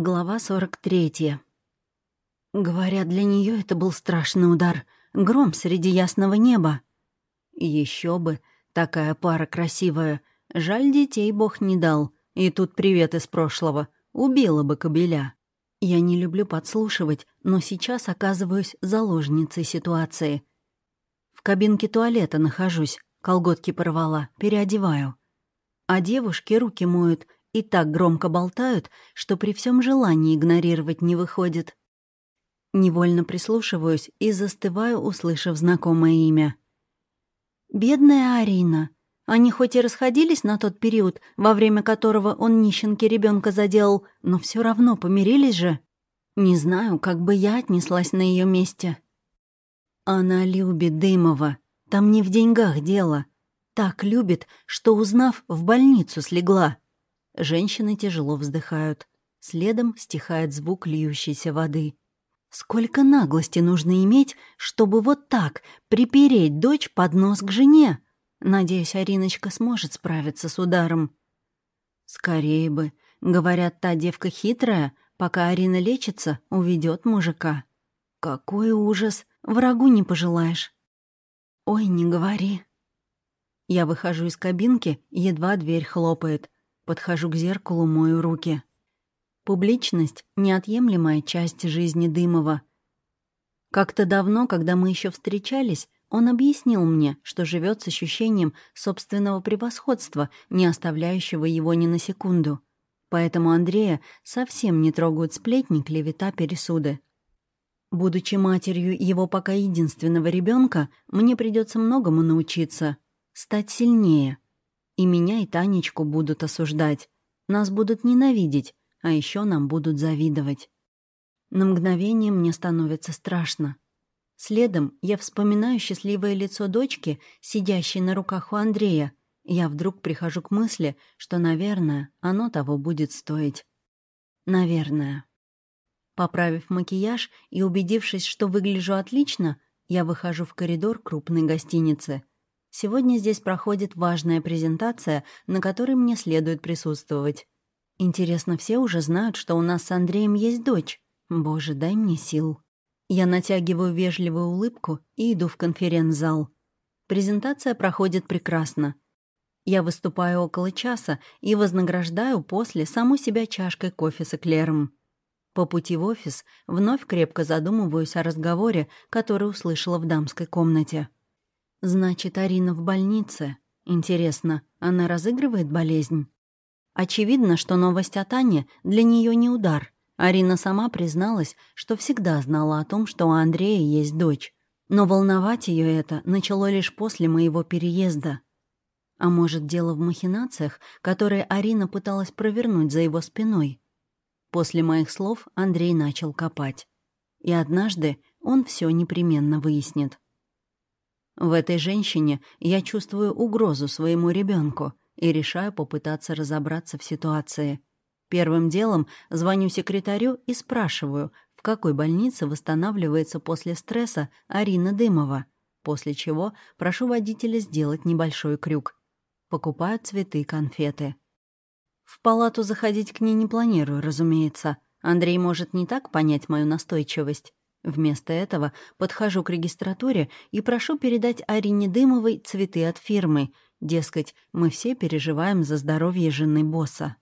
Глава 43. Говорят, для нее это был страшный удар. Гром среди ясного неба. Еще бы, такая пара красивая. Жаль, детей бог не дал. И тут привет из прошлого. Убила бы кобеля. Я не люблю подслушивать, но сейчас оказываюсь заложницей ситуации. В кабинке туалета нахожусь, колготки порвала, переодеваю. А девушки руки моют — и так громко болтают, что при всем желании игнорировать не выходит. Невольно прислушиваюсь и застываю, услышав знакомое имя. «Бедная Арина. Они хоть и расходились на тот период, во время которого он нищенке ребенка заделал, но все равно помирились же. Не знаю, как бы я отнеслась на ее месте». Она любит Дымова. Там не в деньгах дело. Так любит, что, узнав, в больницу слегла. Женщины тяжело вздыхают. Следом стихает звук льющейся воды. Сколько наглости нужно иметь, чтобы вот так припереть дочь под нос к жене? Надеюсь, Ариночка сможет справиться с ударом. Скорее бы. Говорят, та девка хитрая, пока Арина лечится, уведет мужика. Какой ужас! Врагу не пожелаешь. Ой, не говори. Я выхожу из кабинки, едва дверь хлопает. Подхожу к зеркалу, мою руки. Публичность — неотъемлемая часть жизни Дымова. Как-то давно, когда мы еще встречались, он объяснил мне, что живет с ощущением собственного превосходства, не оставляющего его ни на секунду. Поэтому Андрея совсем не трогают сплетни, клевета, пересуды. Будучи матерью его пока единственного ребенка, мне придется многому научиться, стать сильнее — и меня, и Танечку будут осуждать. Нас будут ненавидеть, а еще нам будут завидовать. На мгновение мне становится страшно. Следом я вспоминаю счастливое лицо дочки, сидящей на руках у Андрея. Я вдруг прихожу к мысли, что, наверное, оно того будет стоить. Наверное. Поправив макияж и убедившись, что выгляжу отлично, я выхожу в коридор крупной гостиницы. Сегодня здесь проходит важная презентация, на которой мне следует присутствовать. Интересно, все уже знают, что у нас с Андреем есть дочь? Боже, дай мне сил. Я натягиваю вежливую улыбку и иду в конференц-зал. Презентация проходит прекрасно. Я выступаю около часа и вознаграждаю после саму себя чашкой кофе с эклером. По пути в офис вновь крепко задумываюсь о разговоре, который услышала в дамской комнате. Значит, Арина в больнице. Интересно, она разыгрывает болезнь? Очевидно, что новость о Тане для нее не удар. Арина сама призналась, что всегда знала о том, что у Андрея есть дочь. Но волновать ее это начало лишь после моего переезда. А может, дело в махинациях, которые Арина пыталась провернуть за его спиной? После моих слов Андрей начал копать. И однажды он все непременно выяснит. В этой женщине я чувствую угрозу своему ребенку и решаю попытаться разобраться в ситуации. Первым делом звоню секретарю и спрашиваю, в какой больнице восстанавливается после стресса Арина Дымова, после чего прошу водителя сделать небольшой крюк. Покупаю цветы и конфеты. В палату заходить к ней не планирую, разумеется. Андрей может не так понять мою настойчивость. Вместо этого подхожу к регистратуре и прошу передать Арине Дымовой цветы от фирмы. Дескать, мы все переживаем за здоровье жены босса.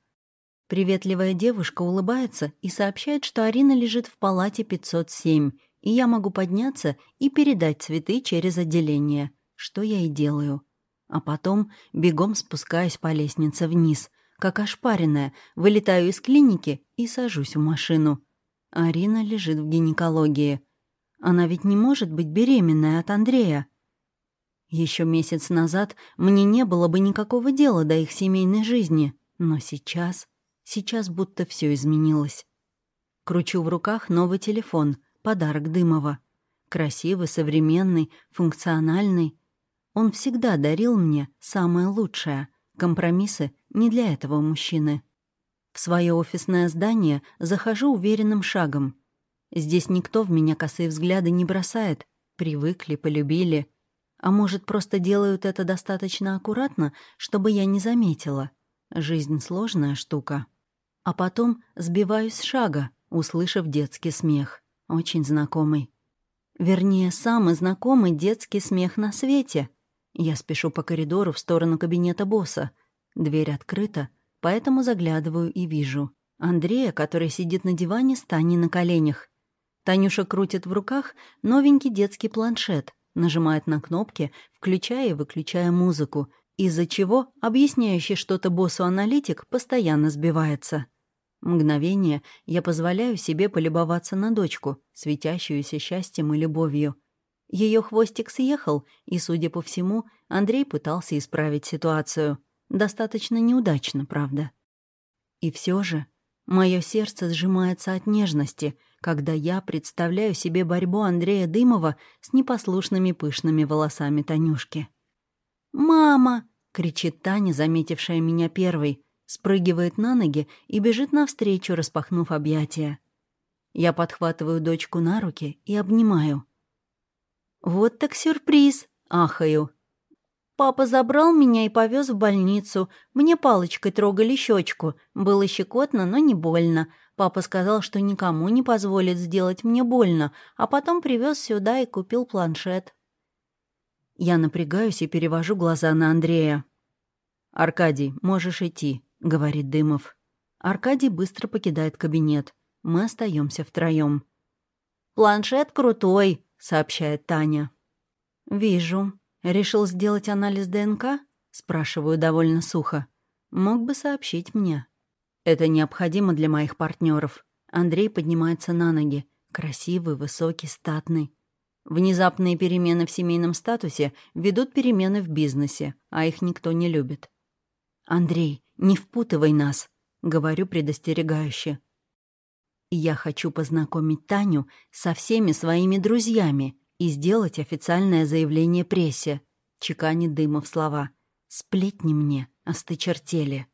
Приветливая девушка улыбается и сообщает, что Арина лежит в палате 507, и я могу подняться и передать цветы через отделение, что я и делаю. А потом бегом спускаюсь по лестнице вниз, как ошпаренная, вылетаю из клиники и сажусь в машину — Арина лежит в гинекологии. Она ведь не может быть беременной от Андрея. Еще месяц назад мне не было бы никакого дела до их семейной жизни, но сейчас, сейчас будто все изменилось. Кручу в руках новый телефон, подарок Дымова. Красивый, современный, функциональный. Он всегда дарил мне самое лучшее. Компромиссы не для этого мужчины. В свое офисное здание захожу уверенным шагом. Здесь никто в меня косые взгляды не бросает. Привыкли, полюбили. А может, просто делают это достаточно аккуратно, чтобы я не заметила. Жизнь сложная штука. А потом сбиваюсь с шага, услышав детский смех. Очень знакомый. Вернее, самый знакомый детский смех на свете. Я спешу по коридору в сторону кабинета босса. Дверь открыта, поэтому заглядываю и вижу. Андрея, который сидит на диване с Таней на коленях. Танюша крутит в руках новенький детский планшет, нажимает на кнопки, включая и выключая музыку, из-за чего объясняющий что-то боссу-аналитик постоянно сбивается. Мгновение я позволяю себе полюбоваться на дочку, светящуюся счастьем и любовью. Ее хвостик съехал, и, судя по всему, Андрей пытался исправить ситуацию. Достаточно неудачно, правда. И все же мое сердце сжимается от нежности, когда я представляю себе борьбу Андрея Дымова с непослушными пышными волосами Танюшки. «Мама!» — кричит Таня, заметившая меня первой, спрыгивает на ноги и бежит навстречу, распахнув объятия. Я подхватываю дочку на руки и обнимаю. «Вот так сюрприз!» — ахаю. «Папа забрал меня и повез в больницу. Мне палочкой трогали щечку. Было щекотно, но не больно. Папа сказал, что никому не позволит сделать мне больно, а потом привез сюда и купил планшет». Я напрягаюсь и перевожу глаза на Андрея. «Аркадий, можешь идти», — говорит Дымов. Аркадий быстро покидает кабинет. Мы остаемся втроем. «Планшет крутой», — сообщает Таня. «Вижу. Решил сделать анализ ДНК?» — спрашиваю довольно сухо. «Мог бы сообщить мне». «Это необходимо для моих партнеров. Андрей поднимается на ноги. Красивый, высокий, статный. Внезапные перемены в семейном статусе ведут перемены в бизнесе, а их никто не любит. «Андрей, не впутывай нас», — говорю предостерегающе. «Я хочу познакомить Таню со всеми своими друзьями и сделать официальное заявление прессе», — чеканит Дымов слова. «Сплетни мне, остычертели».